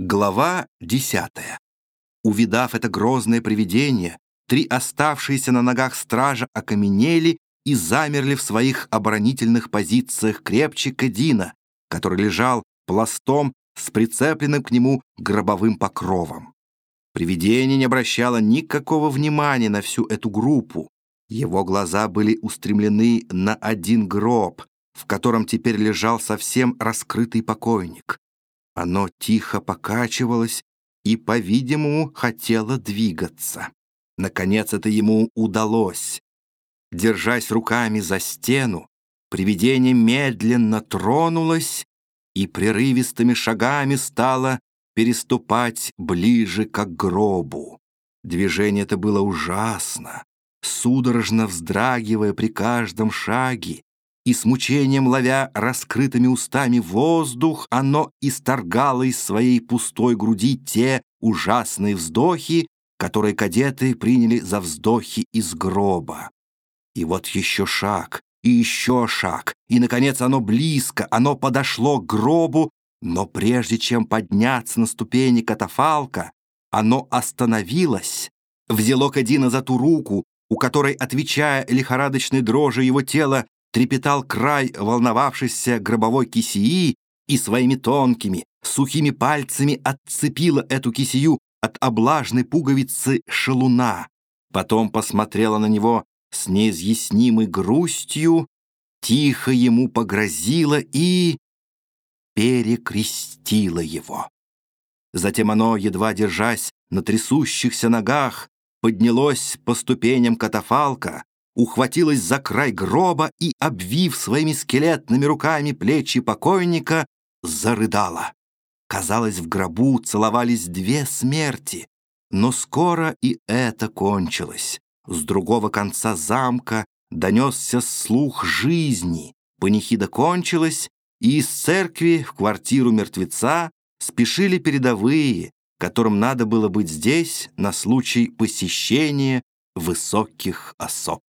Глава десятая. Увидав это грозное привидение, три оставшиеся на ногах стража окаменели и замерли в своих оборонительных позициях крепче Кадина, который лежал пластом с прицепленным к нему гробовым покровом. Привидение не обращало никакого внимания на всю эту группу. Его глаза были устремлены на один гроб, в котором теперь лежал совсем раскрытый покойник. Оно тихо покачивалось и, по-видимому, хотело двигаться. Наконец это ему удалось. Держась руками за стену, привидение медленно тронулось и прерывистыми шагами стало переступать ближе к гробу. Движение это было ужасно, судорожно вздрагивая при каждом шаге, и с мучением ловя раскрытыми устами воздух, оно исторгало из своей пустой груди те ужасные вздохи, которые кадеты приняли за вздохи из гроба. И вот еще шаг, и еще шаг, и, наконец, оно близко, оно подошло к гробу, но прежде чем подняться на ступени катафалка, оно остановилось, взяло Кадина за ту руку, у которой, отвечая лихорадочной дрожи его тела, трепетал край волновавшейся гробовой кисии и своими тонкими, сухими пальцами отцепила эту кисию от облажной пуговицы шалуна. Потом посмотрела на него с неизъяснимой грустью, тихо ему погрозила и перекрестила его. Затем оно, едва держась на трясущихся ногах, поднялось по ступеням катафалка, ухватилась за край гроба и, обвив своими скелетными руками плечи покойника, зарыдала. Казалось, в гробу целовались две смерти, но скоро и это кончилось. С другого конца замка донесся слух жизни. Панихида кончилась, и из церкви в квартиру мертвеца спешили передовые, которым надо было быть здесь на случай посещения высоких особ.